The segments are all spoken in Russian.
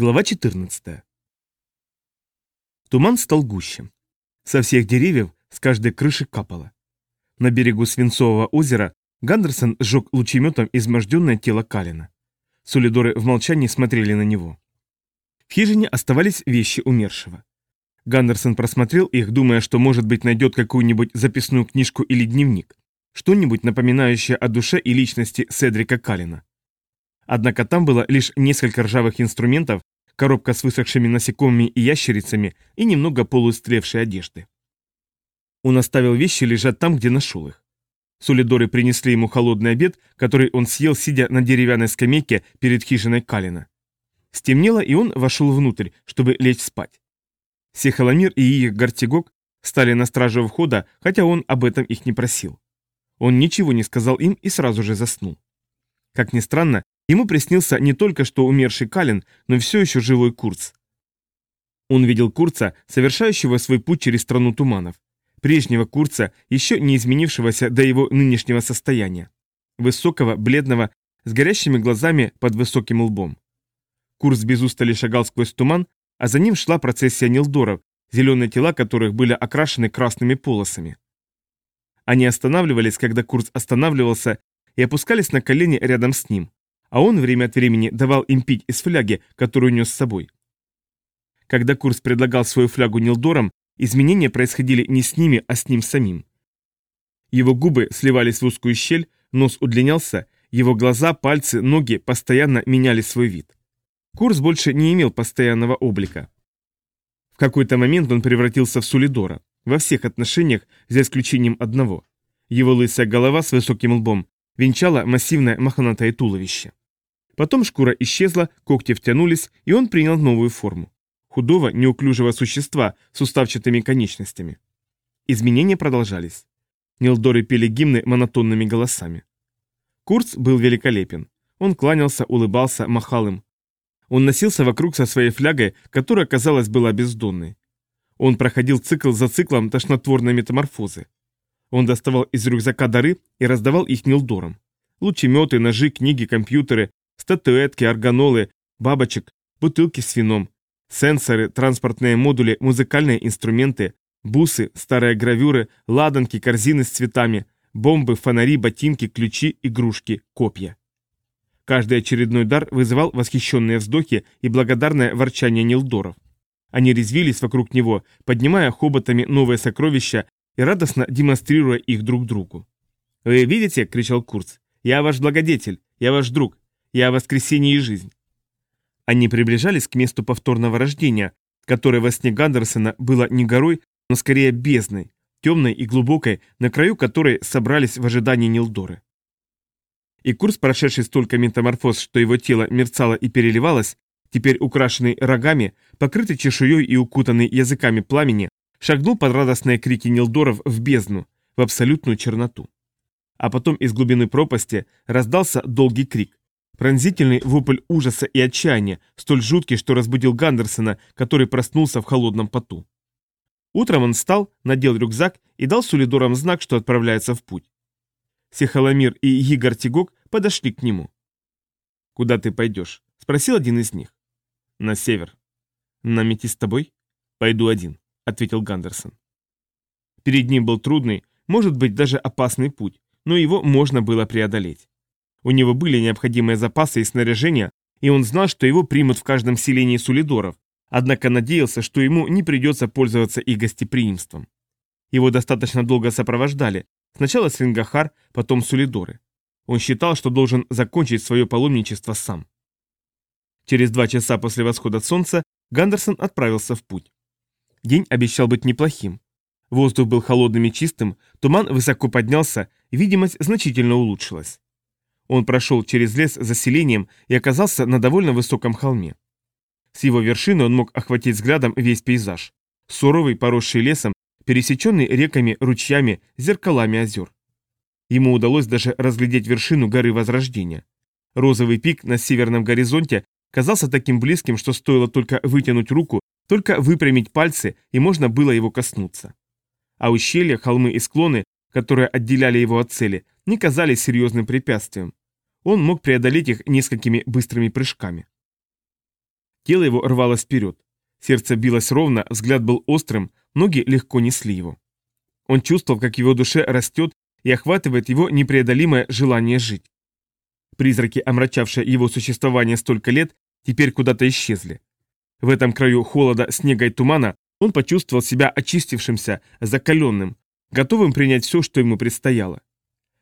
Глава 14. Туман стал гуще. Со всех деревьев с каждой крыши капало. На берегу Свинцового озера Гандерсон сжег лучеметом изможденное тело Калина. Сулидоры в молчании смотрели на него. В хижине оставались вещи умершего. Гандерсон просмотрел их, думая, что, может быть, найдет какую-нибудь записную книжку или дневник, что-нибудь напоминающее о душе и личности Седрика Калина. Однако там было лишь несколько ржавых инструментов, коробка с высохшими насекомыми и ящерицами и немного полуистлевшей одежды. Он оставил вещи лежать там, где нашел их. Сулидоры принесли ему холодный обед, который он съел, сидя на деревянной скамейке перед хижиной Калина. Стемнело, и он вошел внутрь, чтобы лечь спать. Сехаламир и их Гартигок стали на страже входа, хотя он об этом их не просил. Он ничего не сказал им и сразу же заснул. Как ни странно, Ему приснился не только что умерший Калин, но все еще живой Курц. Он видел Курца, совершающего свой путь через страну туманов. Прежнего Курца, еще не изменившегося до его нынешнего состояния. Высокого, бледного, с горящими глазами под высоким лбом. Курц без устали шагал сквозь туман, а за ним шла процессия Нилдоров, зеленые тела которых были окрашены красными полосами. Они останавливались, когда Курц останавливался, и опускались на колени рядом с ним а он время от времени давал им пить из фляги, которую нес с собой. Когда Курс предлагал свою флягу Нилдорам, изменения происходили не с ними, а с ним самим. Его губы сливались в узкую щель, нос удлинялся, его глаза, пальцы, ноги постоянно меняли свой вид. Курс больше не имел постоянного облика. В какой-то момент он превратился в Сулидора, во всех отношениях, за исключением одного. Его лысая голова с высоким лбом венчала массивное мохнатое туловище. Потом шкура исчезла, когти втянулись, и он принял новую форму. Худого, неуклюжего существа с уставчатыми конечностями. Изменения продолжались. Нилдоры пели гимны монотонными голосами. Курц был великолепен. Он кланялся, улыбался, махал им. Он носился вокруг со своей флягой, которая, казалось, была бездонной. Он проходил цикл за циклом тошнотворной метаморфозы. Он доставал из рюкзака дары и раздавал их Нилдорам. Лучеметы, ножи, книги, компьютеры, Статуэтки, органолы, бабочек, бутылки с вином, сенсоры, транспортные модули, музыкальные инструменты, бусы, старые гравюры, ладанки, корзины с цветами, бомбы, фонари, ботинки, ключи, игрушки, копья. Каждый очередной дар вызывал восхищенные вздохи и благодарное ворчание Нилдоров. Они резвились вокруг него, поднимая хоботами новые сокровища и радостно демонстрируя их друг другу. «Вы видите?» — кричал Курц. «Я ваш благодетель, я ваш друг, я воскресение и жизнь. Они приближались к месту повторного рождения, которое во сне Гандерсона было не горой, но скорее бездной, темной и глубокой, на краю которой собрались в ожидании Нилдоры. И курс, прошедший столько метаморфоз, что его тело мерцало и переливалось, теперь украшенный рогами, покрытый чешуей и укутанный языками пламени, шагнул под радостные крики Нилдоров в бездну, в абсолютную черноту. А потом из глубины пропасти раздался долгий крик, Пронзительный вопль ужаса и отчаяния, столь жуткий, что разбудил Гандерсона, который проснулся в холодном поту. Утром он встал, надел рюкзак и дал Сулидорам знак, что отправляется в путь. Сехаламир и Игорь Тигок подошли к нему. «Куда ты пойдешь?» – спросил один из них. «На север». «Нам идти с тобой?» «Пойду один», – ответил Гандерсон. Перед ним был трудный, может быть, даже опасный путь, но его можно было преодолеть. У него были необходимые запасы и снаряжение, и он знал, что его примут в каждом селении Сулидоров, однако надеялся, что ему не придется пользоваться их гостеприимством. Его достаточно долго сопровождали, сначала Свингахар, потом Сулидоры. Он считал, что должен закончить свое паломничество сам. Через два часа после восхода солнца Гандерсон отправился в путь. День обещал быть неплохим. Воздух был холодным и чистым, туман высоко поднялся, видимость значительно улучшилась. Он прошел через лес за селением и оказался на довольно высоком холме. С его вершины он мог охватить взглядом весь пейзаж. Суровый, поросший лесом, пересеченный реками, ручьями, зеркалами озер. Ему удалось даже разглядеть вершину горы Возрождения. Розовый пик на северном горизонте казался таким близким, что стоило только вытянуть руку, только выпрямить пальцы, и можно было его коснуться. А ущелья, холмы и склоны, которые отделяли его от цели, не казались серьезным препятствием. Он мог преодолеть их несколькими быстрыми прыжками. Тело его рвалось вперед. Сердце билось ровно, взгляд был острым, ноги легко несли его. Он чувствовал, как его душе растет и охватывает его непреодолимое желание жить. Призраки, омрачавшие его существование столько лет, теперь куда-то исчезли. В этом краю холода, снега и тумана он почувствовал себя очистившимся, закаленным, готовым принять все, что ему предстояло.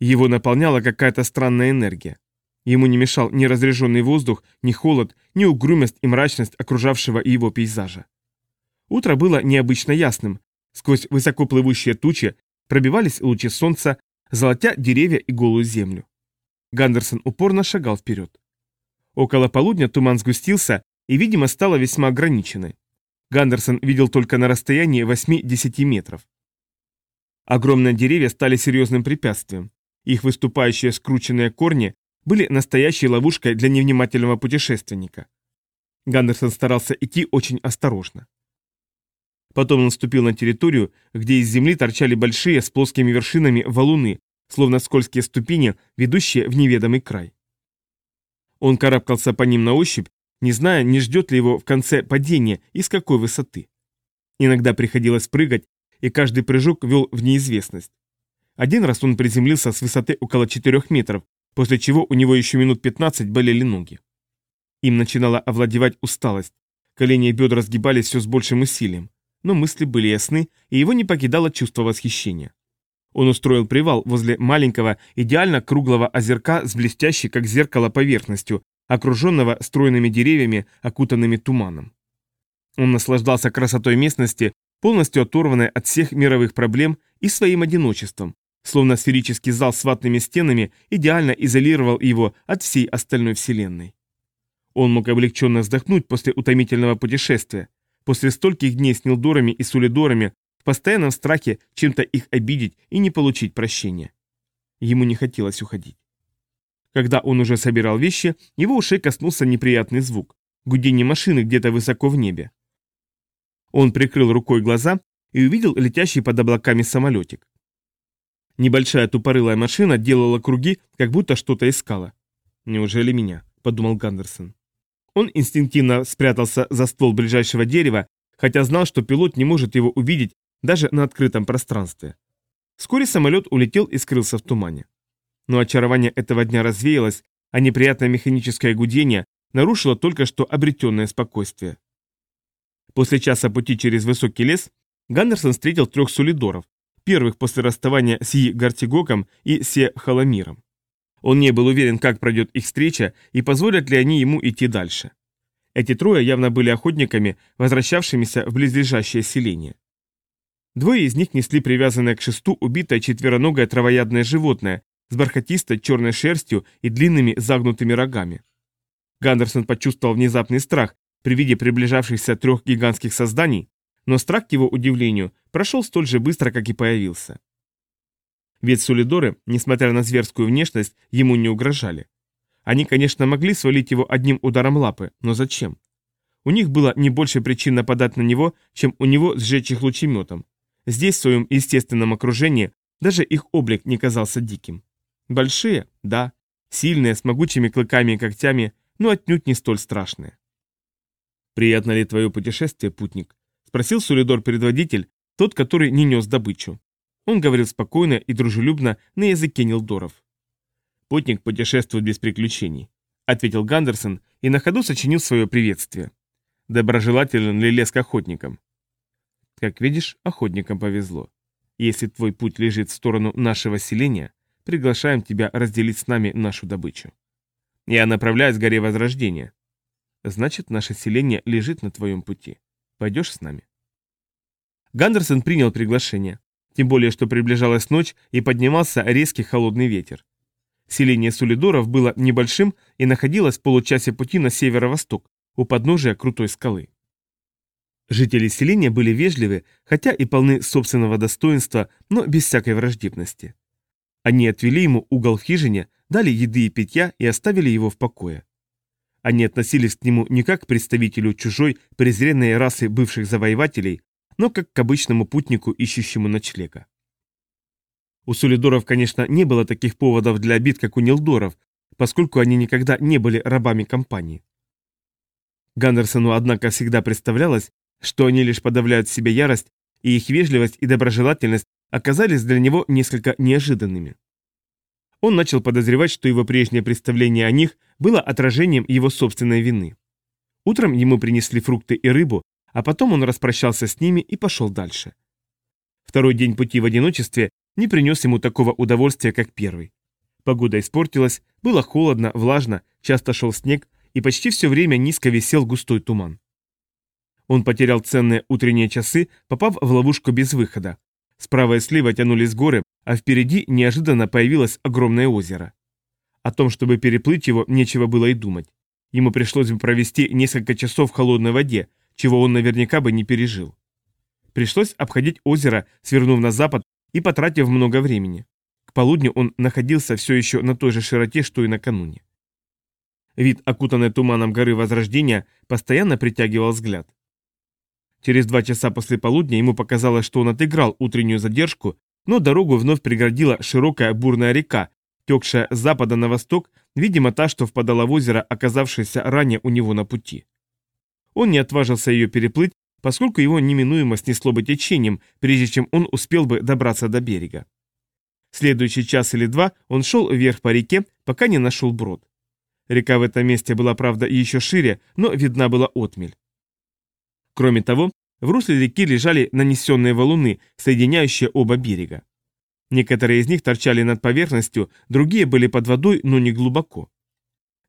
Его наполняла какая-то странная энергия. Ему не мешал ни разреженный воздух, ни холод, ни угрюмость и мрачность окружавшего его пейзажа. Утро было необычно ясным. Сквозь высокоплывущие тучи пробивались лучи солнца, золотя деревья и голую землю. Гандерсон упорно шагал вперед. Около полудня туман сгустился и, видимо, стала весьма ограниченной. Гандерсон видел только на расстоянии 8-10 метров. Огромные деревья стали серьезным препятствием. Их выступающие скрученные корни были настоящей ловушкой для невнимательного путешественника. Гандерсон старался идти очень осторожно. Потом он ступил на территорию, где из земли торчали большие с плоскими вершинами валуны, словно скользкие ступени, ведущие в неведомый край. Он карабкался по ним на ощупь, не зная, не ждет ли его в конце падения и с какой высоты. Иногда приходилось прыгать, и каждый прыжок вел в неизвестность. Один раз он приземлился с высоты около 4 метров, после чего у него еще минут 15 болели ноги. Им начинала овладевать усталость, колени и бедра сгибались все с большим усилием, но мысли были ясны, и его не покидало чувство восхищения. Он устроил привал возле маленького, идеально круглого озерка с блестящей, как зеркало, поверхностью, окруженного стройными деревьями, окутанными туманом. Он наслаждался красотой местности, полностью оторванной от всех мировых проблем и своим одиночеством, словно сферический зал с ватными стенами идеально изолировал его от всей остальной вселенной. Он мог облегченно вздохнуть после утомительного путешествия, после стольких дней с Нилдорами и Сулидорами, в постоянном страхе чем-то их обидеть и не получить прощения. Ему не хотелось уходить. Когда он уже собирал вещи, его ушей коснулся неприятный звук – гудение машины где-то высоко в небе. Он прикрыл рукой глаза и увидел летящий под облаками самолетик. Небольшая тупорылая машина делала круги, как будто что-то искала. «Неужели меня?» – подумал Гандерсон. Он инстинктивно спрятался за ствол ближайшего дерева, хотя знал, что пилот не может его увидеть даже на открытом пространстве. Вскоре самолет улетел и скрылся в тумане. Но очарование этого дня развеялось, а неприятное механическое гудение нарушило только что обретенное спокойствие. После часа пути через высокий лес Гандерсон встретил трех сулидоров, первых после расставания с Yi Гартигоком и Се Халамиром. Он не был уверен, как пройдет их встреча и позволят ли они ему идти дальше. Эти трое явно были охотниками, возвращавшимися в близлежащее селение. Двое из них несли привязанное к шесту убитое четвероногое травоядное животное с бархатистой черной шерстью и длинными загнутыми рогами. Гандерсон почувствовал внезапный страх при виде приближавшихся трех гигантских созданий, но страх, к его удивлению, прошел столь же быстро, как и появился. Ведь Сулидоры, несмотря на зверскую внешность, ему не угрожали. Они, конечно, могли свалить его одним ударом лапы, но зачем? У них было не больше причин нападать на него, чем у него сжечь их лучеметом. Здесь, в своем естественном окружении, даже их облик не казался диким. Большие, да, сильные, с могучими клыками и когтями, но отнюдь не столь страшные. «Приятно ли твое путешествие, путник?» Спросил Сулидор-предводитель, тот, который не нес добычу. Он говорил спокойно и дружелюбно на языке Нилдоров. «Путник путешествует без приключений», — ответил Гандерсон и на ходу сочинил свое приветствие. «Доброжелателен ли лес к охотникам?» «Как видишь, охотникам повезло. Если твой путь лежит в сторону нашего селения, приглашаем тебя разделить с нами нашу добычу. Я направляюсь к горе Возрождения. Значит, наше селение лежит на твоем пути. Пойдешь с нами?» Гандерсон принял приглашение, тем более, что приближалась ночь и поднимался резкий холодный ветер. Селение Сулидоров было небольшим и находилось в получасе пути на северо-восток, у подножия крутой скалы. Жители селения были вежливы, хотя и полны собственного достоинства, но без всякой враждебности. Они отвели ему угол в хижине, дали еды и питья и оставили его в покое. Они относились к нему не как к представителю чужой, презренной расы бывших завоевателей, но как к обычному путнику, ищущему ночлега. У Сулидоров, конечно, не было таких поводов для обид, как у Нилдоров, поскольку они никогда не были рабами компании. Гандерсону, однако, всегда представлялось, что они лишь подавляют в себе ярость, и их вежливость и доброжелательность оказались для него несколько неожиданными. Он начал подозревать, что его прежнее представление о них было отражением его собственной вины. Утром ему принесли фрукты и рыбу, а потом он распрощался с ними и пошел дальше. Второй день пути в одиночестве не принес ему такого удовольствия, как первый. Погода испортилась, было холодно, влажно, часто шел снег, и почти все время низко висел густой туман. Он потерял ценные утренние часы, попав в ловушку без выхода. Справа и слева тянулись горы, а впереди неожиданно появилось огромное озеро. О том, чтобы переплыть его, нечего было и думать. Ему пришлось бы провести несколько часов в холодной воде, чего он наверняка бы не пережил. Пришлось обходить озеро, свернув на запад и потратив много времени. К полудню он находился все еще на той же широте, что и накануне. Вид, окутанный туманом горы Возрождения, постоянно притягивал взгляд. Через два часа после полудня ему показалось, что он отыграл утреннюю задержку, но дорогу вновь преградила широкая бурная река, текшая с запада на восток, видимо та, что впадала в озеро, оказавшееся ранее у него на пути. Он не отважился ее переплыть, поскольку его неминуемо снесло бы течением, прежде чем он успел бы добраться до берега. Следующий час или два он шел вверх по реке, пока не нашел брод. Река в этом месте была, правда, еще шире, но видна была отмель. Кроме того, в русле реки лежали нанесенные валуны, соединяющие оба берега. Некоторые из них торчали над поверхностью, другие были под водой, но не глубоко.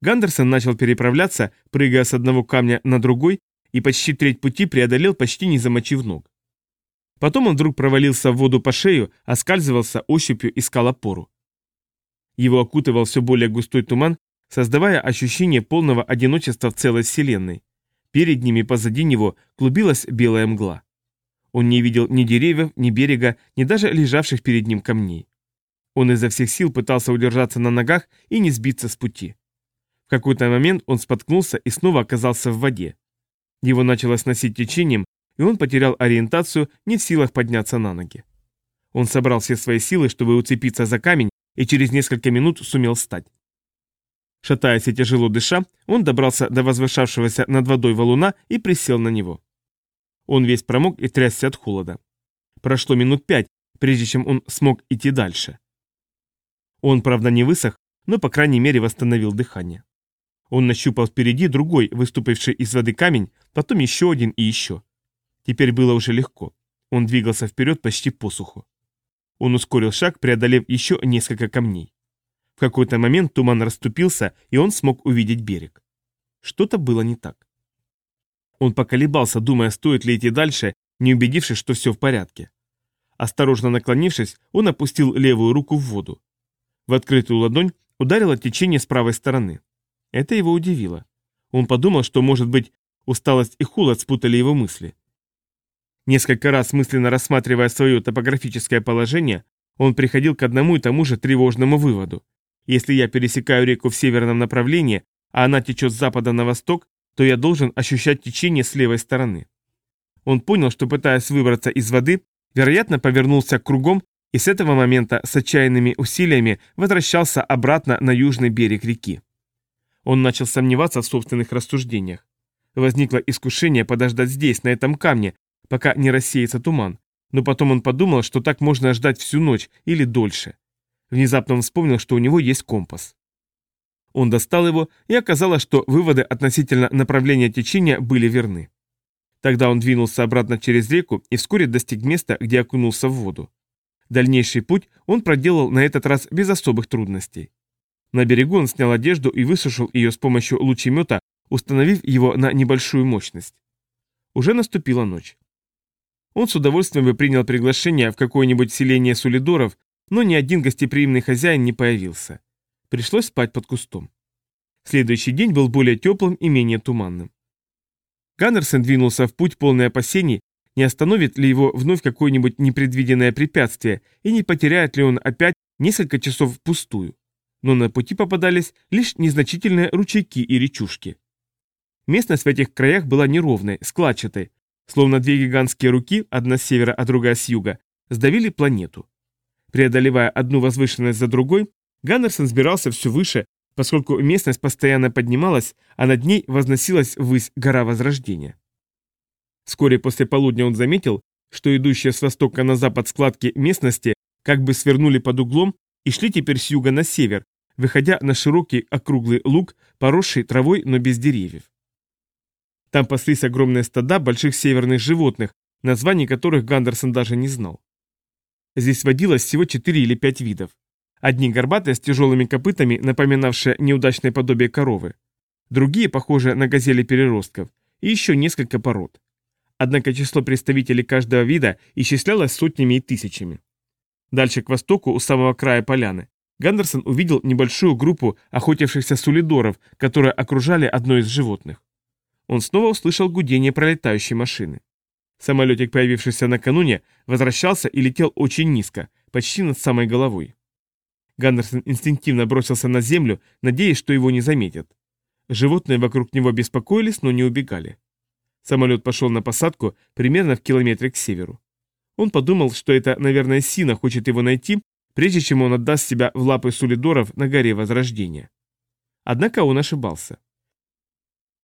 Гандерсон начал переправляться, прыгая с одного камня на другой, и почти треть пути преодолел, почти не замочив ног. Потом он вдруг провалился в воду по шею, оскальзывался, ощупью искал опору. Его окутывал все более густой туман, создавая ощущение полного одиночества в целой вселенной. Перед ними, позади него, клубилась белая мгла. Он не видел ни деревьев, ни берега, ни даже лежавших перед ним камней. Он изо всех сил пытался удержаться на ногах и не сбиться с пути. В какой-то момент он споткнулся и снова оказался в воде. Его начало сносить течением, и он потерял ориентацию, не в силах подняться на ноги. Он собрал все свои силы, чтобы уцепиться за камень, и через несколько минут сумел встать. Шатаясь и тяжело дыша, он добрался до возвышавшегося над водой валуна и присел на него. Он весь промок и трясся от холода. Прошло минут пять, прежде чем он смог идти дальше. Он, правда, не высох, но, по крайней мере, восстановил дыхание. Он нащупал впереди другой, выступивший из воды камень, потом еще один и еще. Теперь было уже легко. Он двигался вперед почти посуху. Он ускорил шаг, преодолев еще несколько камней. В какой-то момент туман расступился, и он смог увидеть берег. Что-то было не так. Он поколебался, думая, стоит ли идти дальше, не убедившись, что все в порядке. Осторожно наклонившись, он опустил левую руку в воду. В открытую ладонь ударило течение с правой стороны. Это его удивило. Он подумал, что, может быть, усталость и холод спутали его мысли. Несколько раз мысленно рассматривая свое топографическое положение, он приходил к одному и тому же тревожному выводу. Если я пересекаю реку в северном направлении, а она течет с запада на восток, то я должен ощущать течение с левой стороны. Он понял, что пытаясь выбраться из воды, вероятно, повернулся кругом и с этого момента с отчаянными усилиями возвращался обратно на южный берег реки. Он начал сомневаться в собственных рассуждениях. Возникло искушение подождать здесь, на этом камне, пока не рассеется туман, но потом он подумал, что так можно ждать всю ночь или дольше. Внезапно он вспомнил, что у него есть компас. Он достал его, и оказалось, что выводы относительно направления течения были верны. Тогда он двинулся обратно через реку и вскоре достиг места, где окунулся в воду. Дальнейший путь он проделал на этот раз без особых трудностей. На берегу он снял одежду и высушил ее с помощью лучемета, установив его на небольшую мощность. Уже наступила ночь. Он с удовольствием бы принял приглашение в какое-нибудь селение сулидоров, но ни один гостеприимный хозяин не появился. Пришлось спать под кустом. Следующий день был более теплым и менее туманным. Ганнерсон двинулся в путь полный опасений, не остановит ли его вновь какое-нибудь непредвиденное препятствие и не потеряет ли он опять несколько часов впустую. Но на пути попадались лишь незначительные ручейки и речушки. Местность в этих краях была неровной, складчатой, словно две гигантские руки, одна с севера, а другая с юга, сдавили планету. Преодолевая одну возвышенность за другой, Ганнерсон сбирался все выше, поскольку местность постоянно поднималась, а над ней возносилась ввысь гора Возрождения. Вскоре после полудня он заметил, что идущие с востока на запад складки местности как бы свернули под углом и шли теперь с юга на север, выходя на широкий округлый луг, поросший травой, но без деревьев. Там паслись огромные стада больших северных животных, названий которых Гандерсон даже не знал. Здесь водилось всего четыре или пять видов. Одни горбатые с тяжелыми копытами, напоминавшие неудачное подобие коровы. Другие, похожие на газели переростков. И еще несколько пород. Однако число представителей каждого вида исчислялось сотнями и тысячами. Дальше к востоку, у самого края поляны, Гандерсон увидел небольшую группу охотившихся сулидоров, которые окружали одно из животных. Он снова услышал гудение пролетающей машины. Самолетик, появившийся накануне, возвращался и летел очень низко, почти над самой головой. Гандерсон инстинктивно бросился на землю, надеясь, что его не заметят. Животные вокруг него беспокоились, но не убегали. Самолет пошел на посадку примерно в километре к северу. Он подумал, что это, наверное, Сина хочет его найти, прежде чем он отдаст себя в лапы сулидоров на горе Возрождения. Однако он ошибался.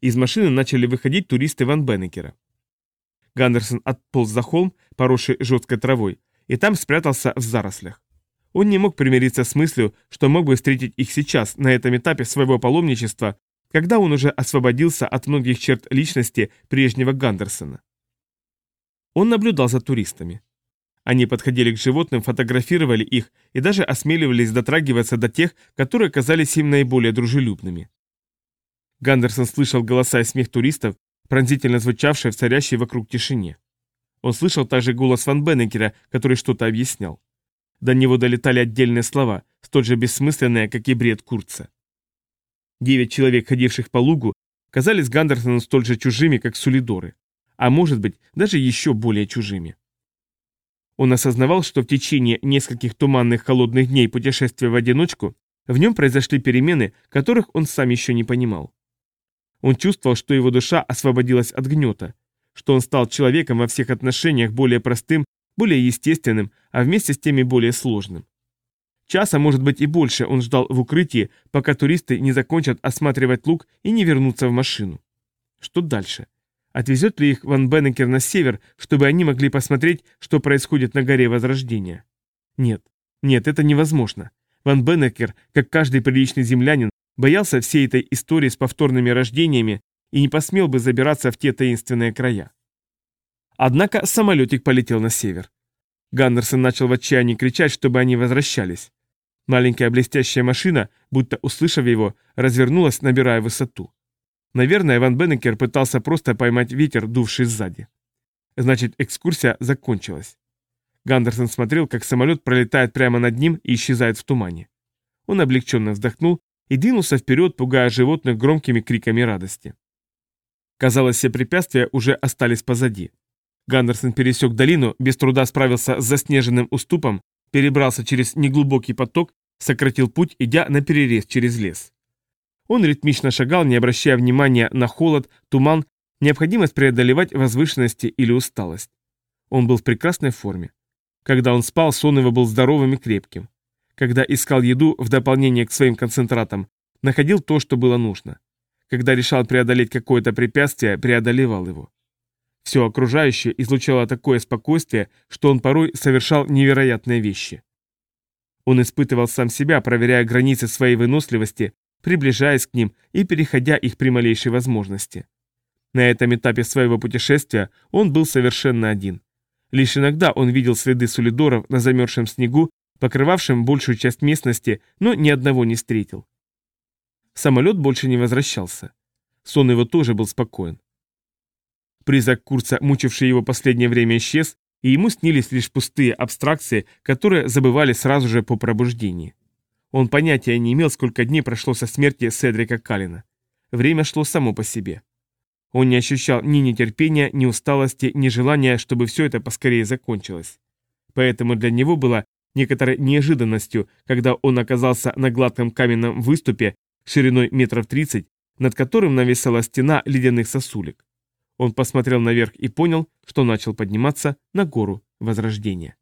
Из машины начали выходить туристы Ван Беннекера. Гандерсон отполз за холм, поросший жесткой травой, и там спрятался в зарослях. Он не мог примириться с мыслью, что мог бы встретить их сейчас, на этом этапе своего паломничества, когда он уже освободился от многих черт личности прежнего Гандерсона. Он наблюдал за туристами. Они подходили к животным, фотографировали их и даже осмеливались дотрагиваться до тех, которые казались им наиболее дружелюбными. Гандерсон слышал голоса и смех туристов, пронзительно звучавшие в царящей вокруг тишине. Он слышал также голос Ван Беннекера, который что-то объяснял. До него долетали отдельные слова, столь же бессмысленные, как и бред Курца. Девять человек, ходивших по лугу, казались Гандерсону столь же чужими, как сулидоры а может быть, даже еще более чужими. Он осознавал, что в течение нескольких туманных холодных дней путешествия в одиночку в нем произошли перемены, которых он сам еще не понимал. Он чувствовал, что его душа освободилась от гнета, что он стал человеком во всех отношениях более простым, более естественным, а вместе с теми более сложным. Часа, может быть и больше, он ждал в укрытии, пока туристы не закончат осматривать луг и не вернутся в машину. Что дальше? Отвезет ли их Ван Беннекер на север, чтобы они могли посмотреть, что происходит на горе Возрождения? Нет, нет, это невозможно. Ван Беннекер, как каждый приличный землянин, боялся всей этой истории с повторными рождениями и не посмел бы забираться в те таинственные края. Однако самолетик полетел на север. Гандерсон начал в отчаянии кричать, чтобы они возвращались. Маленькая блестящая машина, будто услышав его, развернулась, набирая высоту. Наверное, Ван Беннекер пытался просто поймать ветер, дувший сзади. Значит, экскурсия закончилась. Гандерсон смотрел, как самолет пролетает прямо над ним и исчезает в тумане. Он облегченно вздохнул и двинулся вперед, пугая животных громкими криками радости. Казалось, все препятствия уже остались позади. Гандерсон пересек долину, без труда справился с заснеженным уступом, перебрался через неглубокий поток, сократил путь, идя на перерез через лес. Он ритмично шагал, не обращая внимания на холод, туман, необходимость преодолевать возвышенности или усталость. Он был в прекрасной форме. Когда он спал, сон его был здоровым и крепким. Когда искал еду в дополнение к своим концентратам, находил то, что было нужно. Когда решал преодолеть какое-то препятствие, преодолевал его. Все окружающее излучало такое спокойствие, что он порой совершал невероятные вещи. Он испытывал сам себя, проверяя границы своей выносливости, приближаясь к ним и переходя их при малейшей возможности. На этом этапе своего путешествия он был совершенно один. Лишь иногда он видел следы сулидоров на замерзшем снегу, покрывавшем большую часть местности, но ни одного не встретил. Самолет больше не возвращался. Сон его тоже был спокоен. Призрак Курца, мучивший его последнее время, исчез, и ему снились лишь пустые абстракции, которые забывали сразу же по пробуждении. Он понятия не имел, сколько дней прошло со смерти Седрика Калина. Время шло само по себе. Он не ощущал ни нетерпения, ни усталости, ни желания, чтобы все это поскорее закончилось. Поэтому для него было некоторой неожиданностью, когда он оказался на гладком каменном выступе шириной метров 30, над которым нависала стена ледяных сосулек. Он посмотрел наверх и понял, что начал подниматься на гору Возрождения.